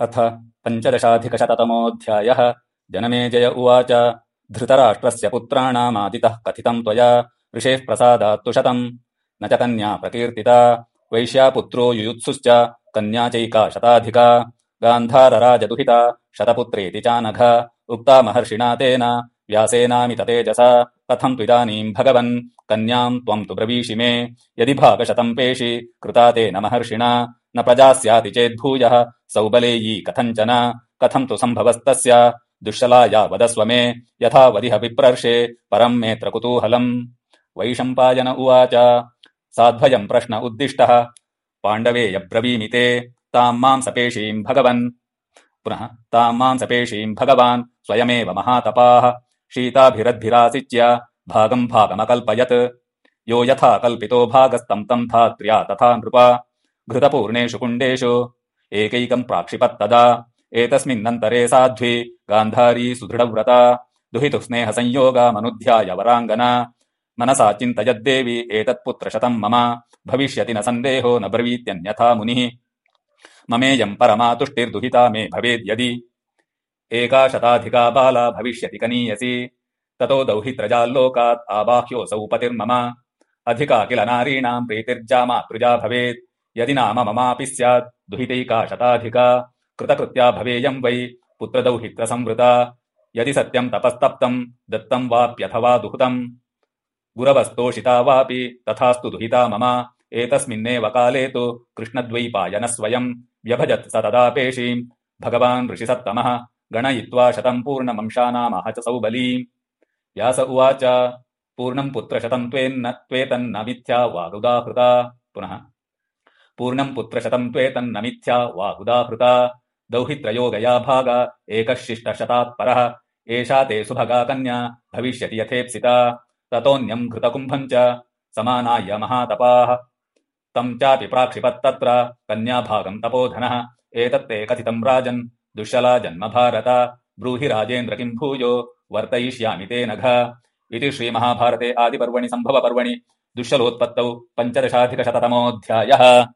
अथ पञ्चदशाधिकशततमोऽध्यायः। जनमेजय उवाच। धृतराष्ट्रस्य पुत्राणामादितः कथितम् त्वया। ऋषेः प्रसादात्तु शतम्। न च कन्या प्रकीर्तिता। वैश्यापुत्रो युयुत्सुश्च। कन्या चैका शताधिका। गान्धारराजदुहिता। शतपुत्रेति चानघ। उक्ता महर्षिणा तेन। व्यासेनामित तेजसा। कथम् त्विदानीम् भगवन्। कन्याम् त्वम् तु ब्रवीषि मे। यदि भागशतम् पेषि। कृता तेन महर्षिणा न प्रजास्याति चेद्भूयः सौबलेयी कथञ्चन कथम् तु सम्भवस्तस्य? दुःशलाया वदस्व मे। यथा वदिह विप्रर्षे। परम् मेऽत्र कुतूहलम् वैशम्पायन उवाच। साध्वयम् प्रश्न उद्दिष्टः। पाण्डवेयब्रवीमि ते ताम् माम् सपेशीम् भगवन्। पुनः ताम् माम् सपेशीम् भगवान्। स्वयमेव महातपाः। शीताभिरद्भिरासिच्य भागम् भागमकल्पयत्। यो यथा कल्पितो भागस्तम् तम् धात्र्या तथा नृपा घृतपूर्णेषु कुण्डेषु एकैकम् प्राक्षिपत्तदा। एतस्मिन्नन्तरे साध्वी गान्धारी सुदृढव्रता दुहितुः स्नेहसंयोगामनुध्याय वराङ्गना। मनसा चिन्तयद्देवि एतत्पुत्रशतम् मम। भविष्यति न सन्देहो न ब्रवीत्यन्यथा मुनिः। ममेयम् परमा तुष्टिर्दुहिता मे भवेद्यदि। एका शताधिका बाला भविष्यति कनीयसी। ततो दौहित्रजाल्लोकात् आबाह्योऽसौ पतिर्मम। अधिका किल नारीणाम् प्रीतिर्जामातृजा भवेत् यदि नाम ममापि स्यात् दुहितैका शताधिका कृतकृत्या भवेयम् वै पुत्रदौहित्रसंवृता यदि सत्यम् तपस्तप्तम् दत्तम् वाप्यथवा दुहुतम् गुरवस्तोषिता वापि तथास्तु दुहिता मम। एतस्मिन्नेव काले तु कृष्णद्वैपायनः स्वयम् व्यभजत् स तदापेशीम् भगवान् ऋषिसत्तमः गणयित्वा शतम् च सौबलीम् व्यास उवाच पूर्णम् पुत्रशतम् त्वेन्न त्वेतन्न मिथ्या वागुदाहृता पुनः पूर्णम् पुत्रशतम् त्वेतन्न मिथ्या वागुदाहृता दौहित्रयोगया भाग एकः शिष्टशतात्परः एषा ते सुभगा कन्या भविष्यति यथेप्सिता। ततोऽन्यम् घृतकुम्भम् च समानाय महातपाः। तम् चापि प्राक्षिपत्तत्र कन्याभागम् तपोधनः। एतत्ते कथितम् राजन् दुःशला जन्म भारत। ब्रूहि राजेन्द्र किम् भूयो वर्तयिष्यामि ते नघ। इति श्रीमहाभारते आदिपर्वणि सम्भवपर्वणि। दुःशलोत्पत्तौ पञ्चदशाधिकशततमोऽध्यायः